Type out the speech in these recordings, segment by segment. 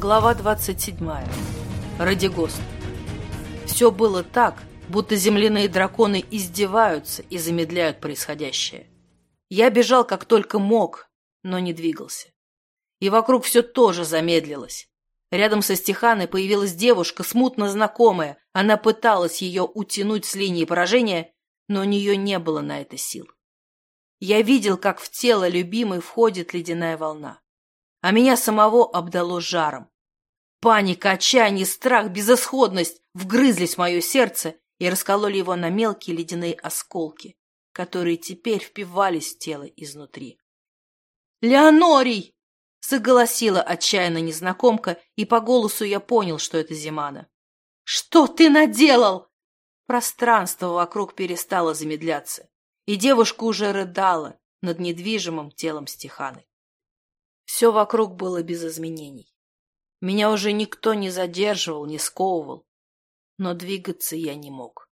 Глава 27. Радигост. Все было так, будто земляные драконы издеваются и замедляют происходящее. Я бежал как только мог, но не двигался. И вокруг все тоже замедлилось. Рядом со Стеханой появилась девушка, смутно знакомая. Она пыталась ее утянуть с линии поражения, но у нее не было на это сил. Я видел, как в тело любимой входит ледяная волна а меня самого обдало жаром. Паника, отчаяние, страх, безысходность вгрызлись в мое сердце и раскололи его на мелкие ледяные осколки, которые теперь впивались в тело изнутри. «Леонорий!» — заголосила отчаянно незнакомка, и по голосу я понял, что это Зимана. «Что ты наделал?» Пространство вокруг перестало замедляться, и девушка уже рыдала над недвижимым телом Стеханы. Все вокруг было без изменений. Меня уже никто не задерживал, не сковывал, но двигаться я не мог.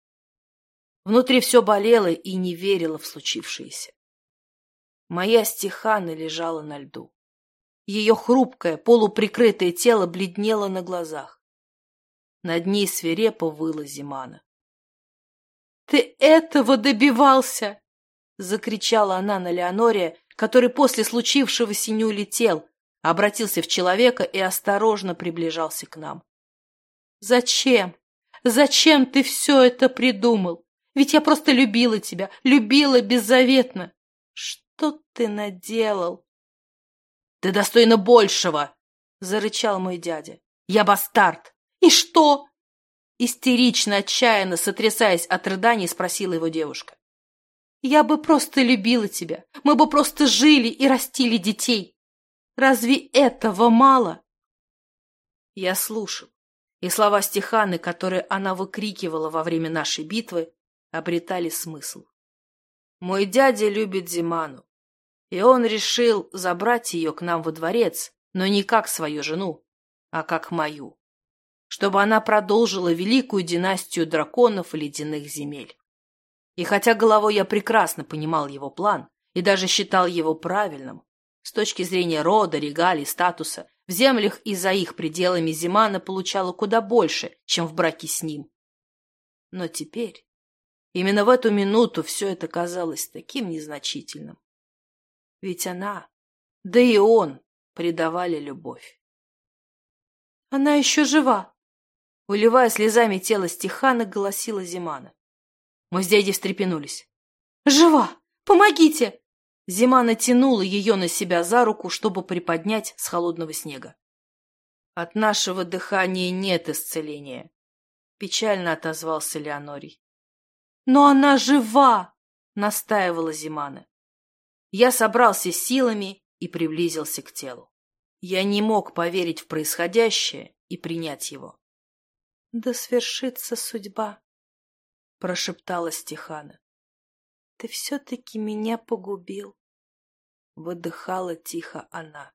Внутри все болело и не верило в случившееся. Моя стихана лежала на льду. Ее хрупкое, полуприкрытое тело бледнело на глазах. Над ней свирепо выла Зимана. — Ты этого добивался! — закричала она на Леоноре, который после случившегося не улетел, обратился в человека и осторожно приближался к нам. «Зачем? Зачем ты все это придумал? Ведь я просто любила тебя, любила беззаветно. Что ты наделал?» «Ты достойна большего!» — зарычал мой дядя. «Я бастард!» «И что?» Истерично, отчаянно, сотрясаясь от рыданий, спросила его девушка. Я бы просто любила тебя. Мы бы просто жили и растили детей. Разве этого мало? Я слушал, и слова Стеханы, которые она выкрикивала во время нашей битвы, обретали смысл. Мой дядя любит Зиману, и он решил забрать ее к нам во дворец, но не как свою жену, а как мою, чтобы она продолжила великую династию драконов ледяных земель. И хотя головой я прекрасно понимал его план и даже считал его правильным, с точки зрения рода, регалий, статуса, в землях и за их пределами Зимана получала куда больше, чем в браке с ним. Но теперь, именно в эту минуту все это казалось таким незначительным. Ведь она, да и он, предавали любовь. «Она еще жива!» Уливая слезами тело Стехана, голосила Зимана. Мы с дядей встрепенулись. «Жива! Помогите!» Зима натянула ее на себя за руку, чтобы приподнять с холодного снега. «От нашего дыхания нет исцеления», — печально отозвался Леонорий. «Но она жива!» — настаивала Зимана. Я собрался силами и приблизился к телу. Я не мог поверить в происходящее и принять его. «Да свершится судьба», прошептала Стехана. Ты все-таки меня погубил. Выдыхала тихо она.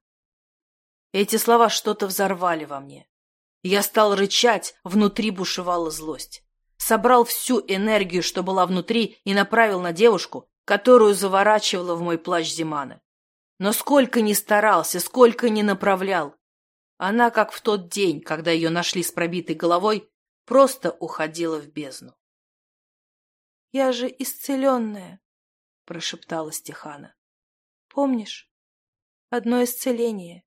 Эти слова что-то взорвали во мне. Я стал рычать, внутри бушевала злость. Собрал всю энергию, что была внутри, и направил на девушку, которую заворачивала в мой плащ Зимана. Но сколько ни старался, сколько ни направлял, она, как в тот день, когда ее нашли с пробитой головой, просто уходила в бездну. Я же исцеленная, — прошептала Стехана. Помнишь? Одно исцеление.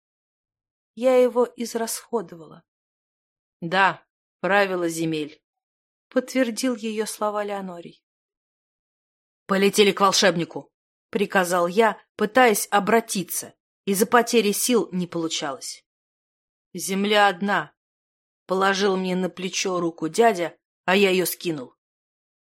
Я его израсходовала. — Да, правила земель, — подтвердил ее слова Леонорий. — Полетели к волшебнику, — приказал я, пытаясь обратиться. Из-за потери сил не получалось. Земля одна. Положил мне на плечо руку дядя, а я ее скинул.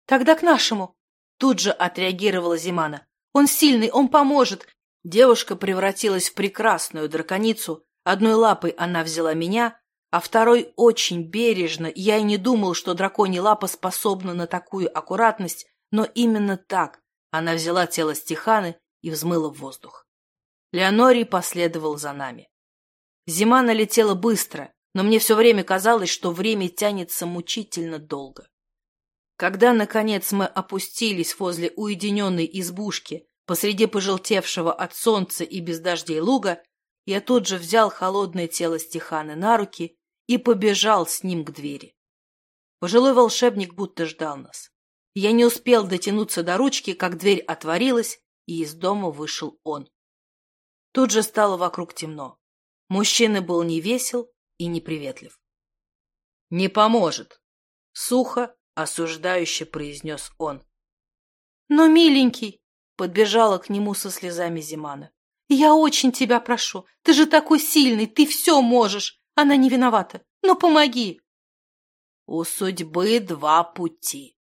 Тогда к нашему. Тут же отреагировала Зимана. Он сильный, он поможет. Девушка превратилась в прекрасную драконицу. Одной лапой она взяла меня, а второй очень бережно. Я и не думал, что драконья лапа способна на такую аккуратность, но именно так она взяла тело Стеханы и взмыла в воздух. Леонорий последовал за нами. Зима налетела быстро, но мне все время казалось, что время тянется мучительно долго. Когда, наконец, мы опустились возле уединенной избушки посреди пожелтевшего от солнца и без дождей луга, Я тут же взял холодное тело Стеханы на руки и побежал с ним к двери. Пожилой волшебник будто ждал нас. Я не успел дотянуться до ручки, как дверь отворилась, и из дома вышел он. Тут же стало вокруг темно. Мужчина был невесел и неприветлив. — Не поможет, — сухо, осуждающе произнес он. — Но, миленький, — подбежала к нему со слезами Зимана, — я очень тебя прошу, ты же такой сильный, ты все можешь, она не виновата, но помоги. — У судьбы два пути,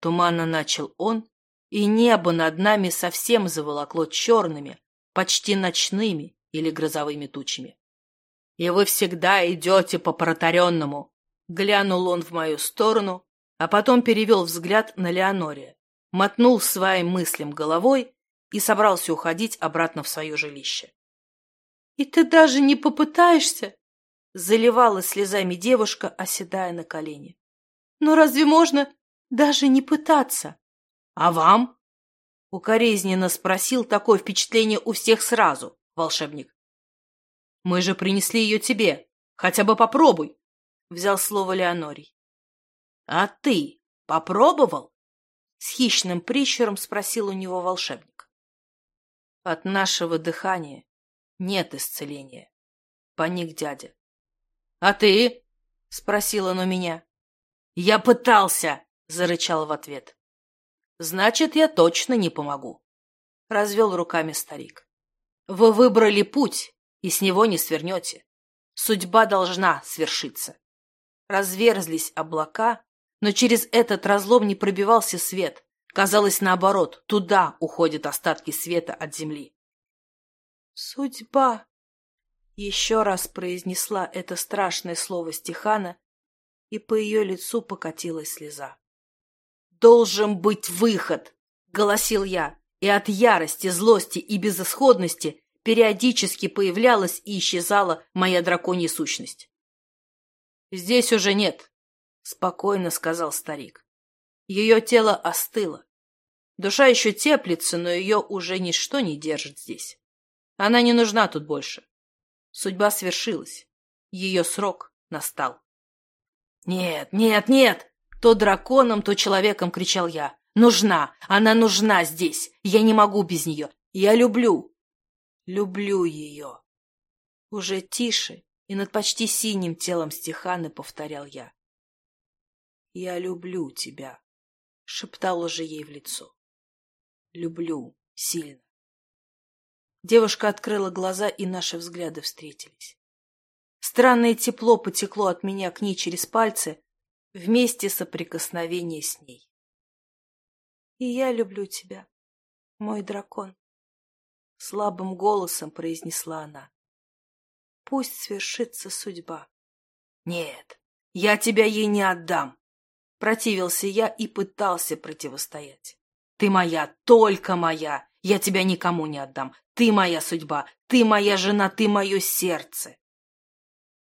Туманно начал он, и небо над нами совсем заволокло черными, почти ночными или грозовыми тучами. «И вы всегда идете по протаренному!» Глянул он в мою сторону, а потом перевел взгляд на Леонория, мотнул своим мыслям головой и собрался уходить обратно в свое жилище. «И ты даже не попытаешься?» Заливала слезами девушка, оседая на колени. «Но разве можно даже не пытаться. А вам? Укоризненно спросил такое впечатление у всех сразу, волшебник. Мы же принесли ее тебе. Хотя бы попробуй, взял слово Леонорий. А ты попробовал? С хищным прищуром спросил у него волшебник. От нашего дыхания нет исцеления, поник дядя. А ты? Спросил он у меня. Я пытался, — зарычал в ответ. «Значит, я точно не помогу», — развел руками старик. «Вы выбрали путь, и с него не свернете. Судьба должна свершиться». Разверзлись облака, но через этот разлом не пробивался свет. Казалось, наоборот, туда уходят остатки света от земли. «Судьба!» — еще раз произнесла это страшное слово Стехана, и по ее лицу покатилась слеза. «Должен быть выход!» — голосил я, и от ярости, злости и безысходности периодически появлялась и исчезала моя драконья сущность. «Здесь уже нет», — спокойно сказал старик. Ее тело остыло. Душа еще теплится, но ее уже ничто не держит здесь. Она не нужна тут больше. Судьба свершилась. Ее срок настал. «Нет, нет, нет!» То драконом, то человеком кричал я. «Нужна! Она нужна здесь! Я не могу без нее! Я люблю!» «Люблю ее!» Уже тише и над почти синим телом Стеханы повторял я. «Я люблю тебя!» — шептал уже ей в лицо. «Люблю сильно!» Девушка открыла глаза, и наши взгляды встретились. Странное тепло потекло от меня к ней через пальцы, вместе соприкосновения с ней. «И я люблю тебя, мой дракон», — слабым голосом произнесла она. «Пусть свершится судьба». «Нет, я тебя ей не отдам», — противился я и пытался противостоять. «Ты моя, только моя, я тебя никому не отдам. Ты моя судьба, ты моя жена, ты мое сердце».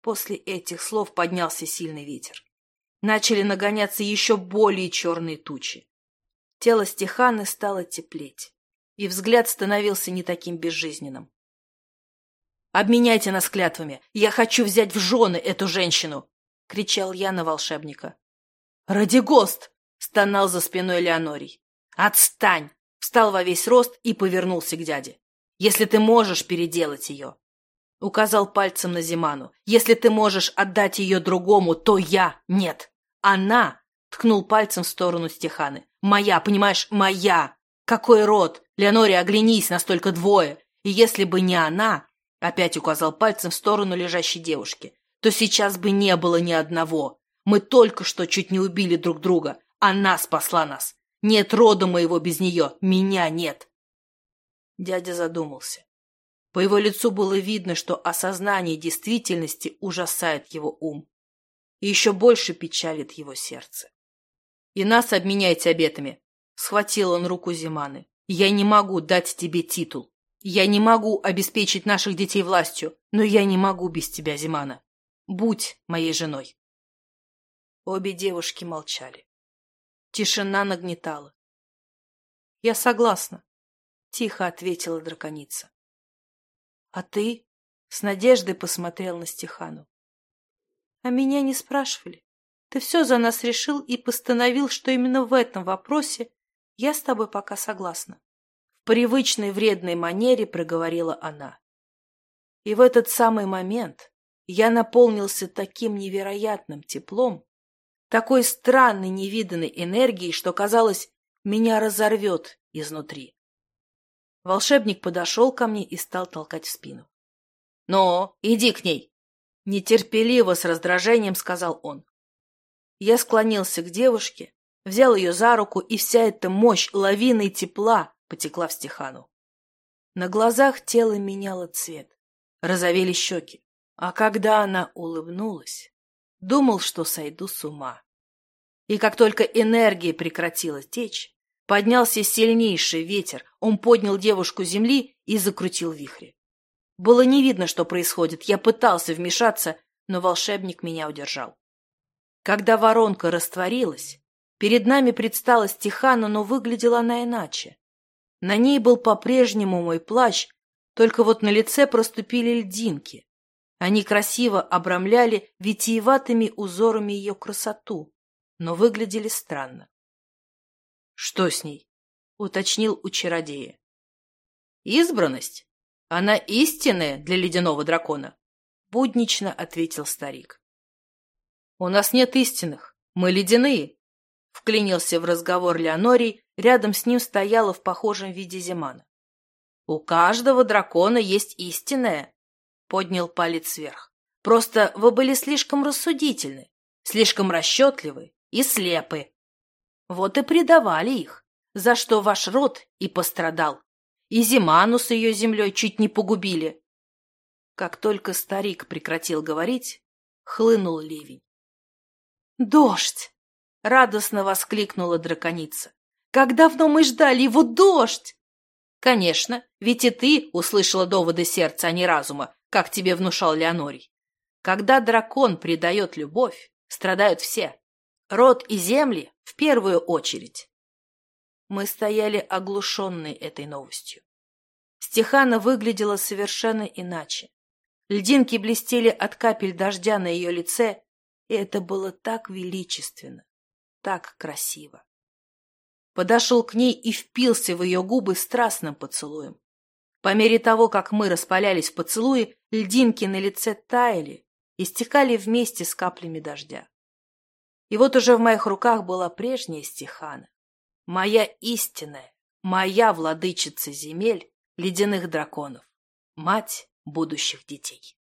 После этих слов поднялся сильный ветер начали нагоняться еще более черные тучи. Тело Стеханы стало теплеть, и взгляд становился не таким безжизненным. «Обменяйте нас клятвами! Я хочу взять в жены эту женщину!» — кричал я на волшебника. «Радигост!» — стонал за спиной Леонорий. «Отстань!» — встал во весь рост и повернулся к дяде. «Если ты можешь переделать ее!» Указал пальцем на Зиману. «Если ты можешь отдать ее другому, то я нет!» Она ткнул пальцем в сторону Стеханы. Моя, понимаешь, моя. Какой род? Леонори, оглянись, настолько двое. И если бы не она, опять указал пальцем в сторону лежащей девушки, то сейчас бы не было ни одного. Мы только что чуть не убили друг друга. Она спасла нас. Нет рода моего без нее. Меня нет. Дядя задумался. По его лицу было видно, что осознание действительности ужасает его ум и еще больше печалит его сердце. «И нас обменяйте обетами!» — схватил он руку Зиманы. «Я не могу дать тебе титул. Я не могу обеспечить наших детей властью, но я не могу без тебя, Зимана. Будь моей женой!» Обе девушки молчали. Тишина нагнетала. «Я согласна», — тихо ответила драконица. «А ты?» С надеждой посмотрел на Стехану. А меня не спрашивали. Ты все за нас решил и постановил, что именно в этом вопросе я с тобой пока согласна. В привычной вредной манере проговорила она. И в этот самый момент я наполнился таким невероятным теплом, такой странной невиданной энергией, что, казалось, меня разорвет изнутри. Волшебник подошел ко мне и стал толкать в спину. — Ну, иди к ней! — нетерпеливо с раздражением сказал он. Я склонился к девушке, взял ее за руку, и вся эта мощь лавины тепла потекла в Стехану. На глазах тело меняло цвет, розовели щеки, а когда она улыбнулась, думал, что сойду с ума. И как только энергия прекратила течь, поднялся сильнейший ветер, он поднял девушку земли и закрутил вихри. Было не видно, что происходит, я пытался вмешаться, но волшебник меня удержал. Когда воронка растворилась, перед нами предстала Стехана, но выглядела она иначе. На ней был по-прежнему мой плащ, только вот на лице проступили льдинки. Они красиво обрамляли витиеватыми узорами ее красоту, но выглядели странно. — Что с ней? — уточнил у чародея. — Избранность. Она истинная для ледяного дракона, — буднично ответил старик. «У нас нет истинных. Мы ледяные», — вклинился в разговор Леонорий, рядом с ним стояла в похожем виде Зимана. «У каждого дракона есть истинное», — поднял палец вверх. «Просто вы были слишком рассудительны, слишком расчетливы и слепы. Вот и предавали их, за что ваш род и пострадал. И Зиману с ее землей чуть не погубили». Как только старик прекратил говорить, хлынул ливень. «Дождь!» — радостно воскликнула драконица. «Как давно мы ждали его дождь!» «Конечно, ведь и ты услышала доводы сердца, а не разума, как тебе внушал Леонорий. Когда дракон предает любовь, страдают все. Род и земли в первую очередь». Мы стояли оглушенные этой новостью. Стехана выглядела совершенно иначе. Льдинки блестели от капель дождя на ее лице, и это было так величественно, так красиво. Подошел к ней и впился в ее губы страстным поцелуем. По мере того, как мы распалялись в поцелуе, льдинки на лице таяли и стекали вместе с каплями дождя. И вот уже в моих руках была прежняя стихана, моя истинная, моя владычица земель ледяных драконов, мать будущих детей.